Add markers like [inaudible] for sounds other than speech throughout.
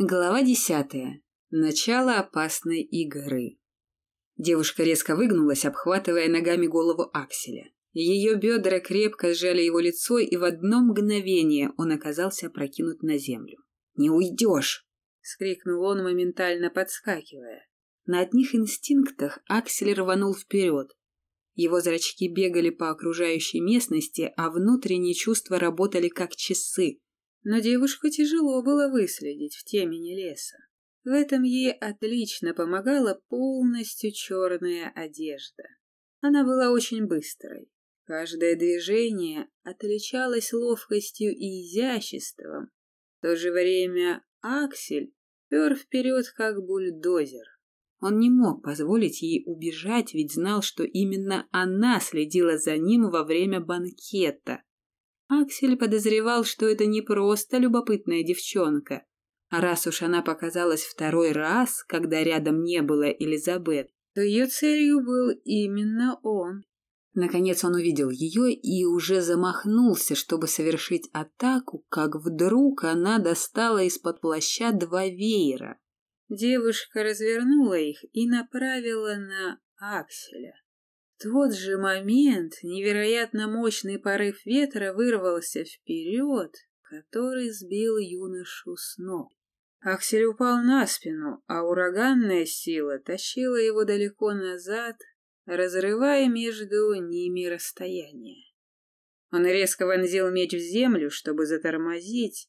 Глава десятая. Начало опасной игры. Девушка резко выгнулась, обхватывая ногами голову Акселя. Ее бедра крепко сжали его лицо, и в одно мгновение он оказался прокинут на землю. «Не уйдешь!» — скрикнул он, моментально подскакивая. На одних инстинктах Аксель рванул вперед. Его зрачки бегали по окружающей местности, а внутренние чувства работали как часы, но девушку тяжело было выследить в темени леса. В этом ей отлично помогала полностью черная одежда. Она была очень быстрой. Каждое движение отличалось ловкостью и изяществом. В то же время Аксель пер вперед, как бульдозер. Он не мог позволить ей убежать, ведь знал, что именно она следила за ним во время банкета. Аксель подозревал, что это не просто любопытная девчонка. А раз уж она показалась второй раз, когда рядом не было Элизабет, то ее целью был именно он. Наконец он увидел ее и уже замахнулся, чтобы совершить атаку, как вдруг она достала из-под плаща два веера. Девушка развернула их и направила на Акселя тот же момент невероятно мощный порыв ветра вырвался вперед, который сбил юношу с ног. Аксель упал на спину, а ураганная сила тащила его далеко назад, разрывая между ними расстояние. Он резко вонзил меч в землю, чтобы затормозить,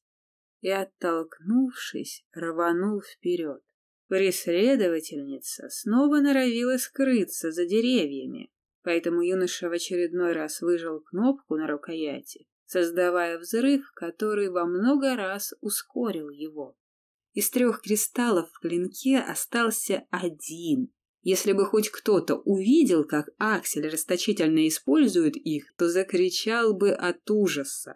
и, оттолкнувшись, рванул вперед. Преследовательница снова норовила скрыться за деревьями, Поэтому юноша в очередной раз выжал кнопку на рукояти, создавая взрыв, который во много раз ускорил его. Из трех кристаллов в клинке остался один. Если бы хоть кто-то увидел, как Аксель расточительно использует их, то закричал бы от ужаса.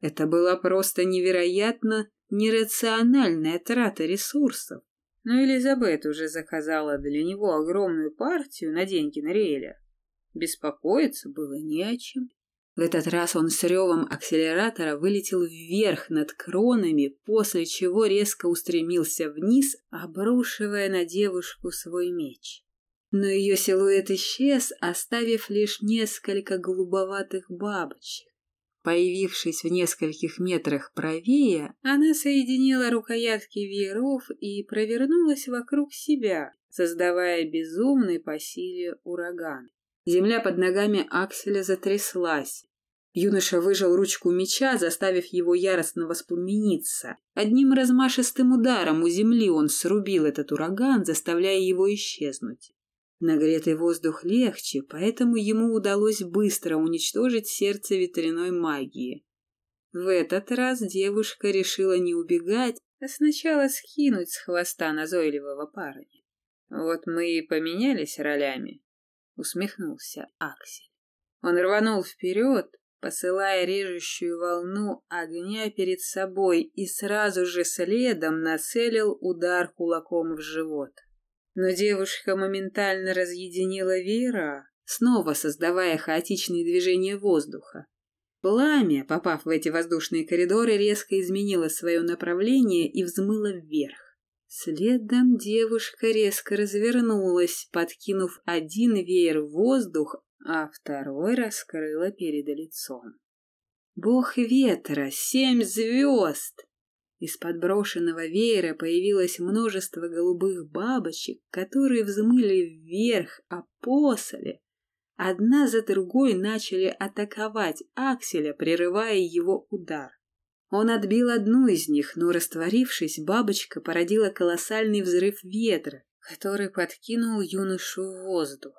Это была просто невероятно нерациональная трата ресурсов. Но Элизабет уже заказала для него огромную партию на деньги Нориэля. Беспокоиться было не о чем. В этот раз он с ревом акселератора вылетел вверх над кронами, после чего резко устремился вниз, обрушивая на девушку свой меч. Но ее силуэт исчез, оставив лишь несколько голубоватых бабочек. Появившись в нескольких метрах правее, она соединила рукоятки вееров и провернулась вокруг себя, создавая безумный по силе ураган. Земля под ногами Акселя затряслась. Юноша выжал ручку меча, заставив его яростно воспламениться. Одним размашистым ударом у земли он срубил этот ураган, заставляя его исчезнуть. Нагретый воздух легче, поэтому ему удалось быстро уничтожить сердце ветряной магии. В этот раз девушка решила не убегать, а сначала скинуть с хвоста назойливого парня. Вот мы и поменялись ролями усмехнулся Аксель. Он рванул вперед, посылая режущую волну огня перед собой и сразу же следом нацелил удар кулаком в живот. Но девушка моментально разъединила веера, снова создавая хаотичные движения воздуха. Пламя, попав в эти воздушные коридоры, резко изменило свое направление и взмыло вверх. Следом девушка резко развернулась, подкинув один веер в воздух, а второй раскрыла перед лицом. Бог ветра, семь звезд! Из подброшенного веера появилось множество голубых бабочек, которые взмыли вверх, а после одна за другой начали атаковать Акселя, прерывая его удар. Он отбил одну из них, но, растворившись, бабочка породила колоссальный взрыв ветра, который подкинул юношу в воздух.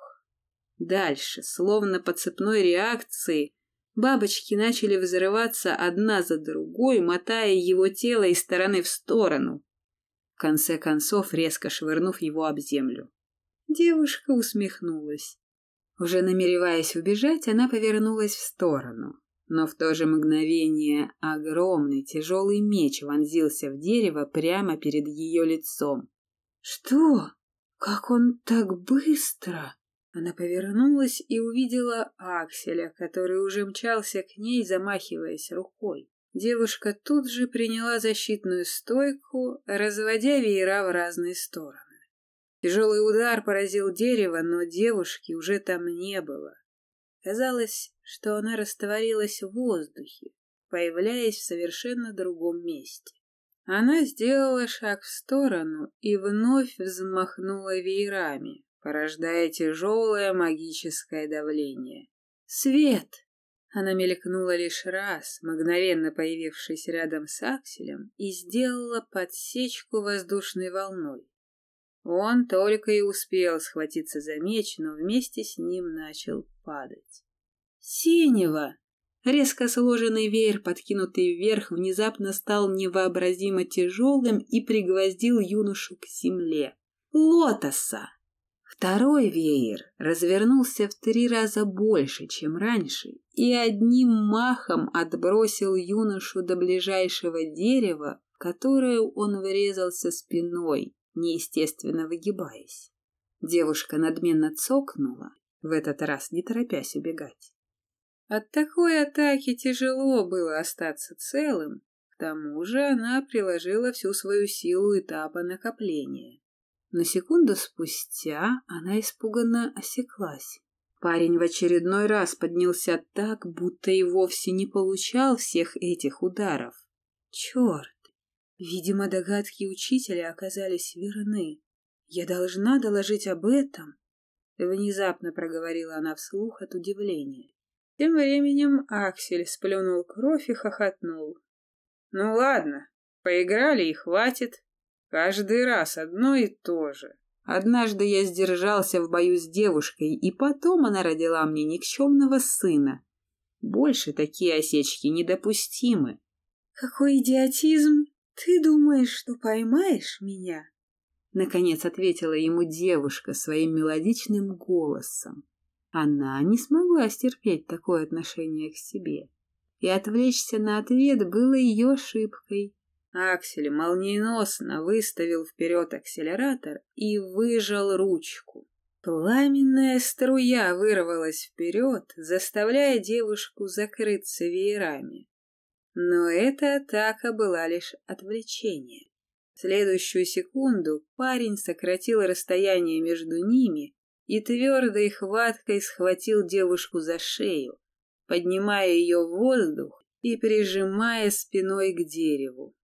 Дальше, словно по цепной реакции, бабочки начали взрываться одна за другой, мотая его тело из стороны в сторону, в конце концов резко швырнув его об землю. Девушка усмехнулась. Уже намереваясь убежать, она повернулась в сторону но в то же мгновение огромный тяжелый меч вонзился в дерево прямо перед ее лицом. «Что? Как он так быстро?» Она повернулась и увидела Акселя, который уже мчался к ней, замахиваясь рукой. Девушка тут же приняла защитную стойку, разводя веера в разные стороны. Тяжелый удар поразил дерево, но девушки уже там не было. Казалось, что она растворилась в воздухе, появляясь в совершенно другом месте. Она сделала шаг в сторону и вновь взмахнула веерами, порождая тяжелое магическое давление. «Свет!» Она мелькнула лишь раз, мгновенно появившись рядом с Акселем, и сделала подсечку воздушной волной. Он только и успел схватиться за меч, но вместе с ним начал падать. «Синего!» Резко сложенный веер, подкинутый вверх, внезапно стал невообразимо тяжелым и пригвоздил юношу к земле. «Лотоса!» Второй веер развернулся в три раза больше, чем раньше, и одним махом отбросил юношу до ближайшего дерева, в которое он врезался спиной, неестественно выгибаясь. Девушка надменно цокнула, в этот раз не торопясь убегать. От такой атаки тяжело было остаться целым, к тому же она приложила всю свою силу этапа накопления. На секунду спустя она испуганно осеклась. Парень в очередной раз поднялся так, будто и вовсе не получал всех этих ударов. Черт! Видимо, догадки учителя оказались верны. Я должна доложить об этом. Внезапно проговорила она вслух от удивления. Тем временем Аксель сплюнул кровь и хохотнул. Ну ладно, поиграли и хватит. Каждый раз одно и то же. Однажды я сдержался в бою с девушкой, и потом она родила мне никчемного сына. Больше такие осечки недопустимы. Какой идиотизм! «Ты думаешь, что поймаешь меня?» Наконец ответила ему девушка своим мелодичным голосом. Она не смогла стерпеть такое отношение к себе. И отвлечься на ответ было ее ошибкой. Аксель молниеносно выставил вперед акселератор и выжал ручку. Пламенная струя вырвалась вперед, заставляя девушку закрыться веерами. Но эта атака была лишь отвлечением. В следующую секунду парень сократил расстояние между ними и твердой хваткой схватил девушку за шею, поднимая ее в воздух и прижимая спиной к дереву.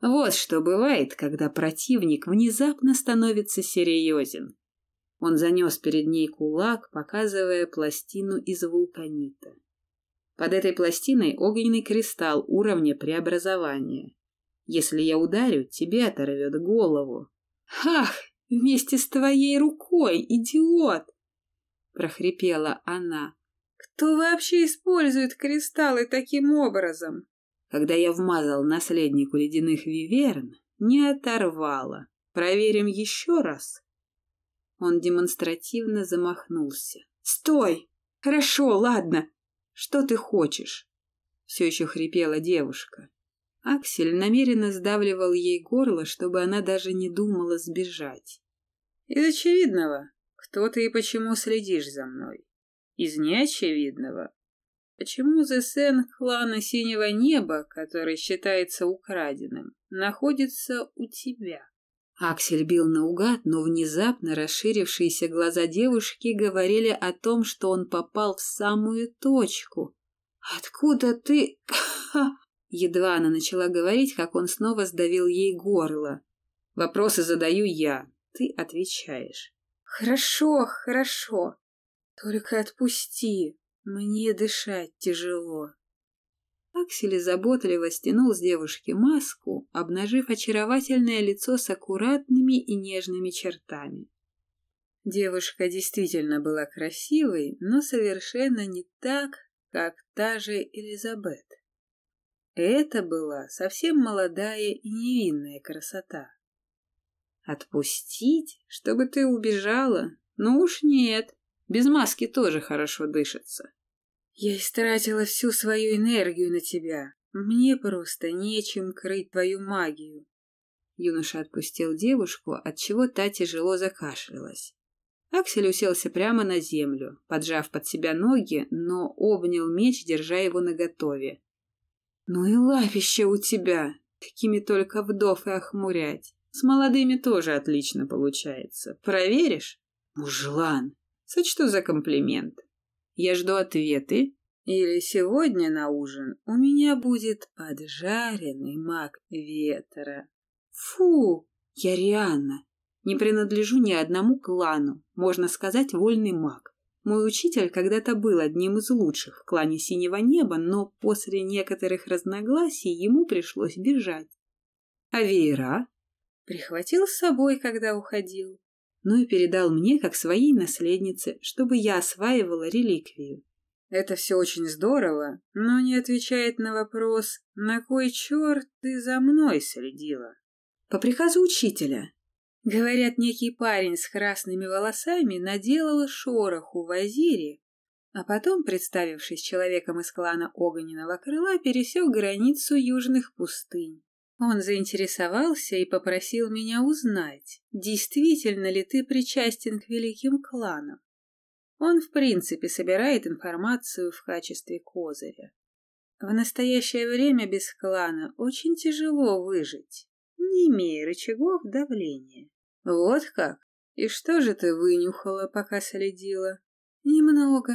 Вот что бывает, когда противник внезапно становится серьезен. Он занес перед ней кулак, показывая пластину из вулканита. Под этой пластиной огненный кристалл уровня преобразования. Если я ударю, тебе оторвет голову. Ах, вместе с твоей рукой, идиот! прохрипела она. Кто вообще использует кристаллы таким образом? Когда я вмазал наследнику ледяных виверн, не оторвала. Проверим еще раз. Он демонстративно замахнулся. Стой! Хорошо, ладно. Что ты хочешь? Все еще хрипела девушка. Аксель намеренно сдавливал ей горло, чтобы она даже не думала сбежать. Из очевидного. Кто ты и почему следишь за мной? Из неочевидного. Почему ЗСН клана Синего Неба, который считается украденным, находится у тебя? Аксель бил наугад, но внезапно расширившиеся глаза девушки говорили о том, что он попал в самую точку. «Откуда ты...» [laughs] Едва она начала говорить, как он снова сдавил ей горло. «Вопросы задаю я, ты отвечаешь». «Хорошо, хорошо. Только отпусти, мне дышать тяжело». Аксель заботливо стянул с девушки маску, обнажив очаровательное лицо с аккуратными и нежными чертами. Девушка действительно была красивой, но совершенно не так, как та же Элизабет. Это была совсем молодая и невинная красота. Отпустить, чтобы ты убежала? Ну уж нет, без маски тоже хорошо дышится. Я истратила всю свою энергию на тебя. Мне просто нечем крыть твою магию. Юноша отпустил девушку, отчего та тяжело закашлялась. Аксель уселся прямо на землю, поджав под себя ноги, но обнял меч, держа его наготове. Ну и лапище у тебя, какими только вдов и охмурять. С молодыми тоже отлично получается. Проверишь? Мужлан, сочту за комплимент. Я жду ответы. Или сегодня на ужин у меня будет поджаренный маг ветра. Фу, я реально не принадлежу ни одному клану, можно сказать, вольный маг. Мой учитель когда-то был одним из лучших в клане Синего Неба, но после некоторых разногласий ему пришлось бежать. А веера? Прихватил с собой, когда уходил. Ну и передал мне, как своей наследнице, чтобы я осваивала реликвию. Это все очень здорово, но не отвечает на вопрос, на кой черт ты за мной следила? По приказу учителя. Говорят, некий парень с красными волосами наделал шороху в Азире, а потом, представившись человеком из клана Огненного Крыла, пересек границу южных пустынь. Он заинтересовался и попросил меня узнать, действительно ли ты причастен к великим кланам. Он, в принципе, собирает информацию в качестве козыря. В настоящее время без клана очень тяжело выжить, не имея рычагов давления. Вот как? И что же ты вынюхала, пока следила? Немного.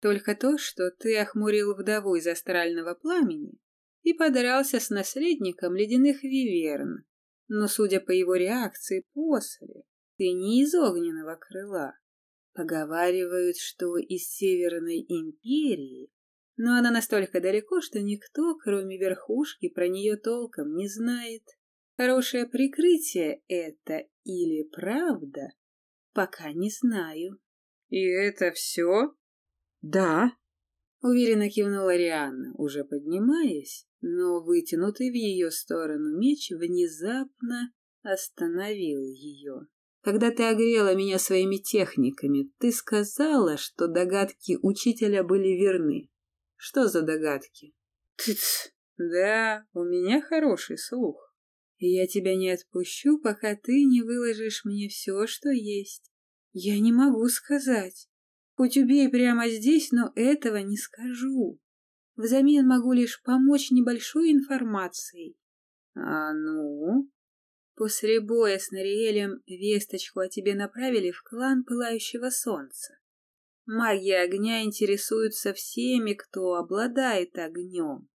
Только то, что ты охмурил вдову из астрального пламени и подрался с наследником ледяных виверн. Но, судя по его реакции после, ты не из огненного крыла. Поговаривают, что из Северной империи, но она настолько далеко, что никто, кроме верхушки, про нее толком не знает. Хорошее прикрытие это или правда? Пока не знаю. И это все? Да. Уверенно кивнула Рианна, уже поднимаясь, но вытянутый в ее сторону меч внезапно остановил ее. Когда ты огрела меня своими техниками, ты сказала, что догадки учителя были верны. Что за догадки? Тыц. Да, у меня хороший слух и я тебя не отпущу, пока ты не выложишь мне все, что есть. Я не могу сказать. Хоть убей прямо здесь, но этого не скажу. Взамен могу лишь помочь небольшой информацией. А ну? После боя с Нариэлем весточку о тебе направили в клан Пылающего Солнца. Маги огня интересуются всеми, кто обладает огнем.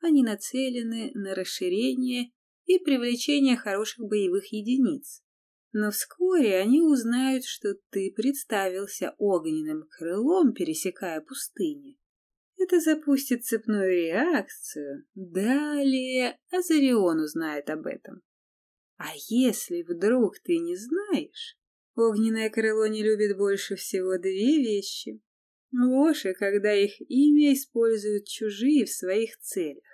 Они нацелены на расширение и привлечение хороших боевых единиц. Но вскоре они узнают, что ты представился огненным крылом, пересекая пустыни. Это запустит цепную реакцию. Далее Азарион узнает об этом. А если вдруг ты не знаешь, огненное крыло не любит больше всего две вещи. Ложь, когда их имя используют чужие в своих целях.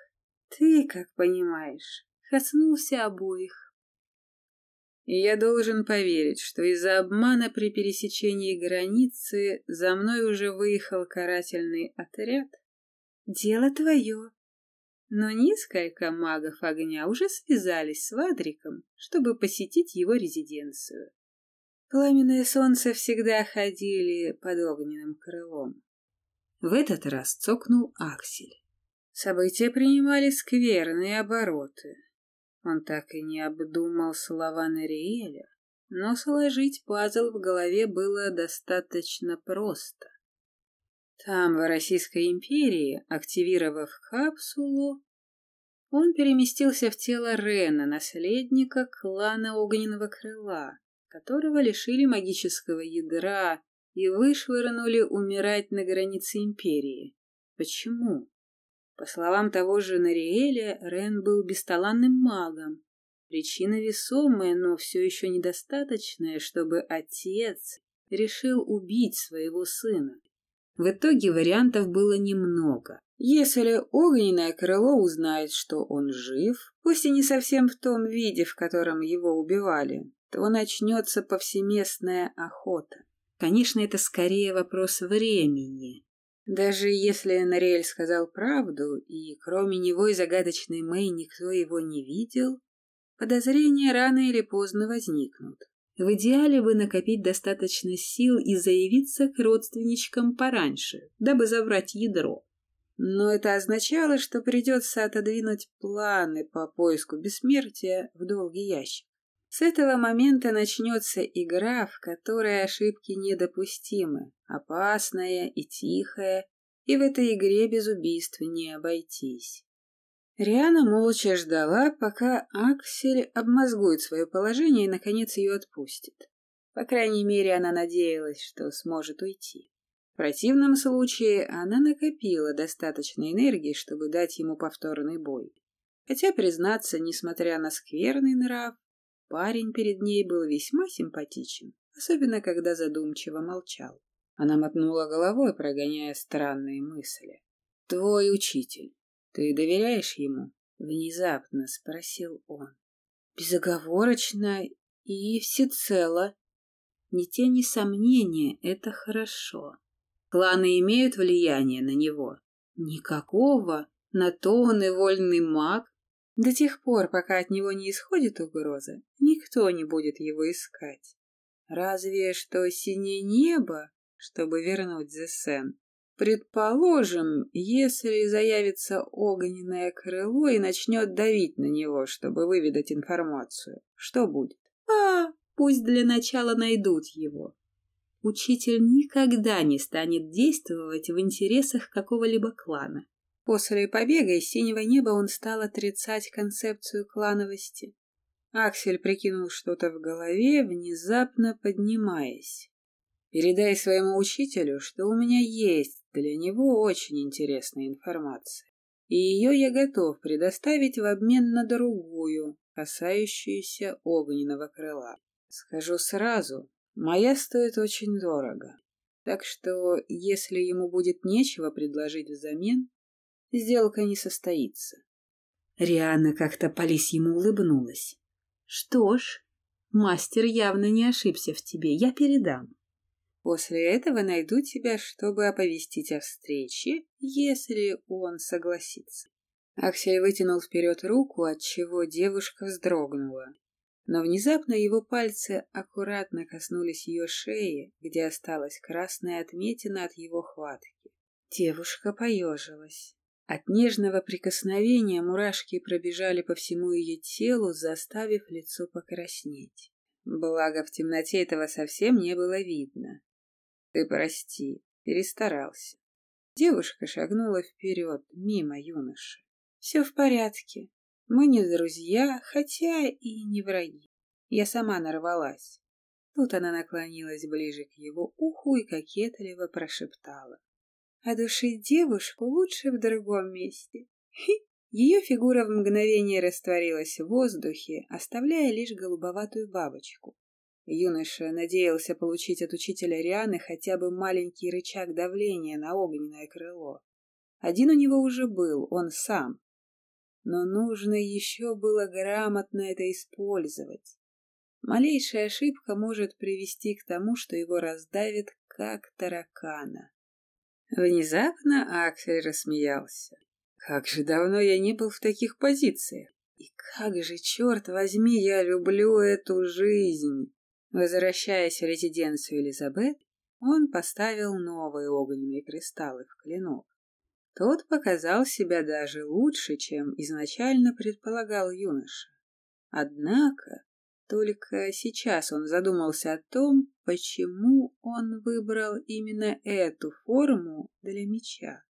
Ты, как понимаешь, коснулся обоих. И я должен поверить, что из-за обмана при пересечении границы за мной уже выехал карательный отряд. Дело твое. Но несколько магов огня уже связались с Вадриком, чтобы посетить его резиденцию. Пламенное солнце всегда ходили под огненным крылом. В этот раз цокнул Аксель. События принимали скверные обороты. Он так и не обдумал слова Нариэля, но сложить пазл в голове было достаточно просто. Там, в Российской империи, активировав капсулу, он переместился в тело Рена, наследника клана Огненного Крыла, которого лишили магического ядра и вышвырнули умирать на границе империи. Почему? По словам того же Нариэля, Рен был бесталанным магом. Причина весомая, но все еще недостаточная, чтобы отец решил убить своего сына. В итоге вариантов было немного. Если огненное крыло узнает, что он жив, пусть и не совсем в том виде, в котором его убивали, то начнется повсеместная охота. Конечно, это скорее вопрос времени. Даже если Нариэль сказал правду, и кроме него и загадочной Мэй никто его не видел, подозрения рано или поздно возникнут. В идеале бы накопить достаточно сил и заявиться к родственничкам пораньше, дабы забрать ядро. но это означало, что придется отодвинуть планы по поиску бессмертия в долгий ящик. С этого момента начнется игра, в которой ошибки недопустимы, опасная и тихая, и в этой игре без убийств не обойтись. Риана молча ждала, пока Аксель обмозгует свое положение и, наконец, ее отпустит. По крайней мере, она надеялась, что сможет уйти. В противном случае она накопила достаточно энергии, чтобы дать ему повторный бой. Хотя, признаться, несмотря на скверный нрав, Парень перед ней был весьма симпатичен, особенно когда задумчиво молчал. Она мотнула головой, прогоняя странные мысли. «Твой учитель. Ты доверяешь ему?» — внезапно спросил он. «Безоговорочно и всецело. Ни тени сомнения, это хорошо. Кланы имеют влияние на него? Никакого. На то он и вольный маг, до тех пор, пока от него не исходит угроза, никто не будет его искать. Разве что синее небо, чтобы вернуть Зесен. Предположим, если заявится огненное крыло и начнет давить на него, чтобы выведать информацию, что будет? А, пусть для начала найдут его. Учитель никогда не станет действовать в интересах какого-либо клана. После побега из синего неба он стал отрицать концепцию клановости. Аксель прикинул что-то в голове, внезапно поднимаясь. «Передай своему учителю, что у меня есть для него очень интересная информация, и ее я готов предоставить в обмен на другую, касающуюся огненного крыла. Скажу сразу, моя стоит очень дорого, так что если ему будет нечего предложить взамен, сделка не состоится. Риана как-то по ему улыбнулась. Что ж, мастер явно не ошибся в тебе, я передам. После этого найду тебя, чтобы оповестить о встрече, если он согласится. Аксель вытянул вперед руку, отчего девушка вздрогнула. Но внезапно его пальцы аккуратно коснулись ее шеи, где осталась красная отметина от его хватки. Девушка поежилась. От нежного прикосновения мурашки пробежали по всему ее телу, заставив лицо покраснеть. Благо, в темноте этого совсем не было видно. Ты прости, перестарался. Девушка шагнула вперед, мимо юноши. Все в порядке. Мы не друзья, хотя и не враги. Я сама нарвалась. Тут она наклонилась ближе к его уху и кокетливо прошептала а душить девушку лучше в другом месте. Ее фигура в мгновение растворилась в воздухе, оставляя лишь голубоватую бабочку. Юноша надеялся получить от учителя Рианы хотя бы маленький рычаг давления на огненное крыло. Один у него уже был, он сам. Но нужно еще было грамотно это использовать. Малейшая ошибка может привести к тому, что его раздавит, как таракана. Внезапно Аксель рассмеялся. Как же давно я не был в таких позициях. И как же, черт возьми, я люблю эту жизнь. Возвращаясь в резиденцию Элизабет, он поставил новые огненные кристаллы в клинок. Тот показал себя даже лучше, чем изначально предполагал юноша. Однако только сейчас он задумался о том, почему он выбрал именно эту форму для меча.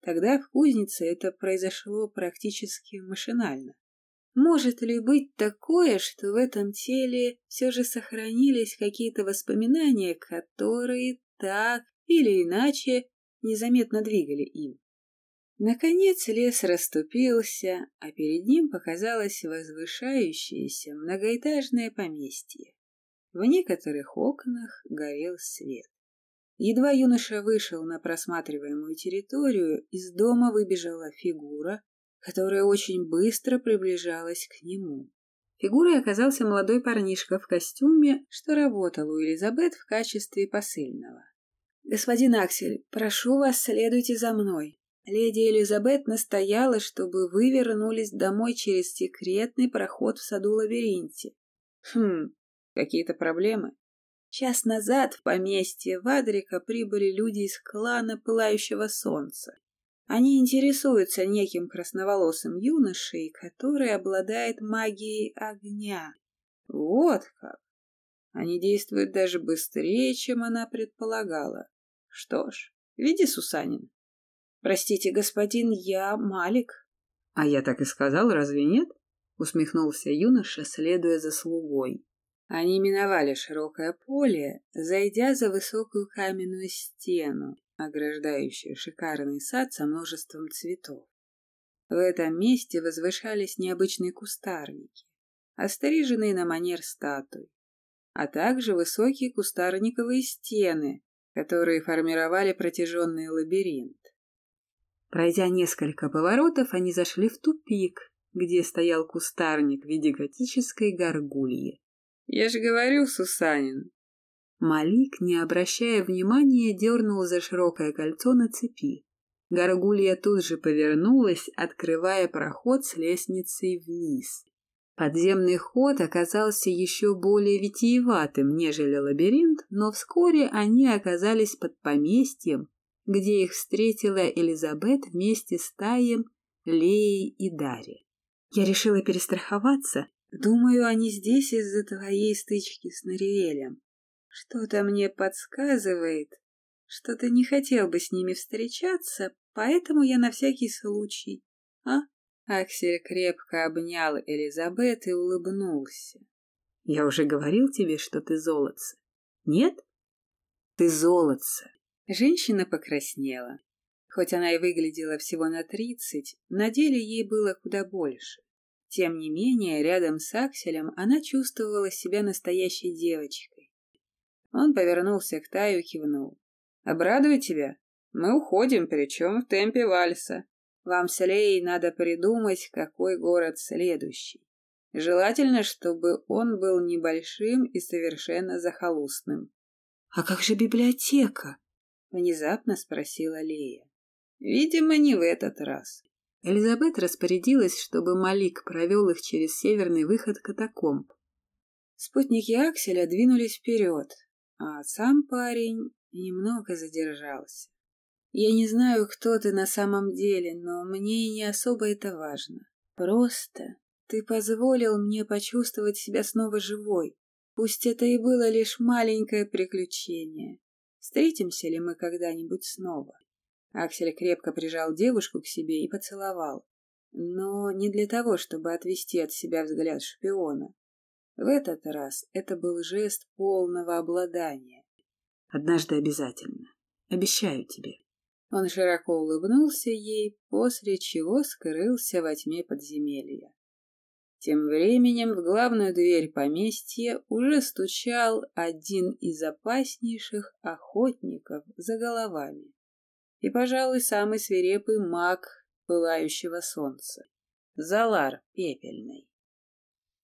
Тогда в кузнице это произошло практически машинально. Может ли быть такое, что в этом теле все же сохранились какие-то воспоминания, которые так или иначе незаметно двигали им? Наконец лес расступился, а перед ним показалось возвышающееся многоэтажное поместье. В некоторых окнах горел свет. Едва юноша вышел на просматриваемую территорию, из дома выбежала фигура, которая очень быстро приближалась к нему. Фигурой оказался молодой парнишка в костюме, что работал у Элизабет в качестве посыльного. «Господин Аксель, прошу вас, следуйте за мной», Леди Элизабет настояла, чтобы вы вернулись домой через секретный проход в саду-лабиринте. Хм, какие-то проблемы? Час назад в поместье Вадрика прибыли люди из клана Пылающего Солнца. Они интересуются неким красноволосым юношей, который обладает магией огня. Вот как! Они действуют даже быстрее, чем она предполагала. Что ж, веди, Сусанин. Простите, господин, я Малик. А я так и сказал, разве нет? Усмехнулся юноша, следуя за слугой. Они миновали широкое поле, зайдя за высокую каменную стену, ограждающую шикарный сад со множеством цветов. В этом месте возвышались необычные кустарники, остриженные на манер статуй, а также высокие кустарниковые стены, которые формировали протяженный лабиринт. Пройдя несколько поворотов, они зашли в тупик, где стоял кустарник в виде готической горгульи. «Я же говорю, Сусанин!» Малик, не обращая внимания, дернул за широкое кольцо на цепи. Горгулья тут же повернулась, открывая проход с лестницей вниз. Подземный ход оказался еще более витиеватым, нежели лабиринт, но вскоре они оказались под поместьем, где их встретила Элизабет вместе с Таем, Леей и Дарьей. Я решила перестраховаться. Думаю, они здесь из-за твоей стычки с Нариэлем. Что-то мне подсказывает, что ты не хотел бы с ними встречаться, поэтому я на всякий случай. А? Аксель крепко обнял Элизабет и улыбнулся. Я уже говорил тебе, что ты золотце. Нет? Ты золотце. Женщина покраснела. Хоть она и выглядела всего на тридцать, на деле ей было куда больше. Тем не менее, рядом с Акселем она чувствовала себя настоящей девочкой. Он повернулся к Таю и кивнул. «Обрадуй тебя. Мы уходим, причем в темпе вальса. Вам с Леей надо придумать, какой город следующий. Желательно, чтобы он был небольшим и совершенно захолустным. — А как же библиотека? — внезапно спросила Лея. — Видимо, не в этот раз. Элизабет распорядилась, чтобы Малик провел их через северный выход катакомб. Спутники Акселя двинулись вперед, а сам парень немного задержался. Я не знаю, кто ты на самом деле, но мне не особо это важно. Просто ты позволил мне почувствовать себя снова живой. Пусть это и было лишь маленькое приключение. Встретимся ли мы когда-нибудь снова? Аксель крепко прижал девушку к себе и поцеловал. Но не для того, чтобы отвести от себя взгляд шпиона. В этот раз это был жест полного обладания. Однажды обязательно. Обещаю тебе. Он широко улыбнулся ей, после чего скрылся во тьме подземелья. Тем временем в главную дверь поместья уже стучал один из опаснейших охотников за головами. И, пожалуй, самый свирепый маг пылающего солнца — Залар Пепельный.